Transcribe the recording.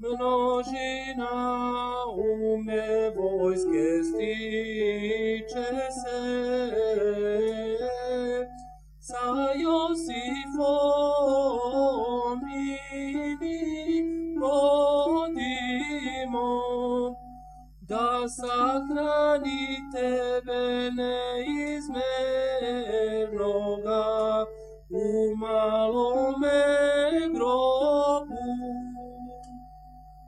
Množina ume vojske stiče se, sa Josifom i mi vodimo, da sahrani tebe neizmernoga u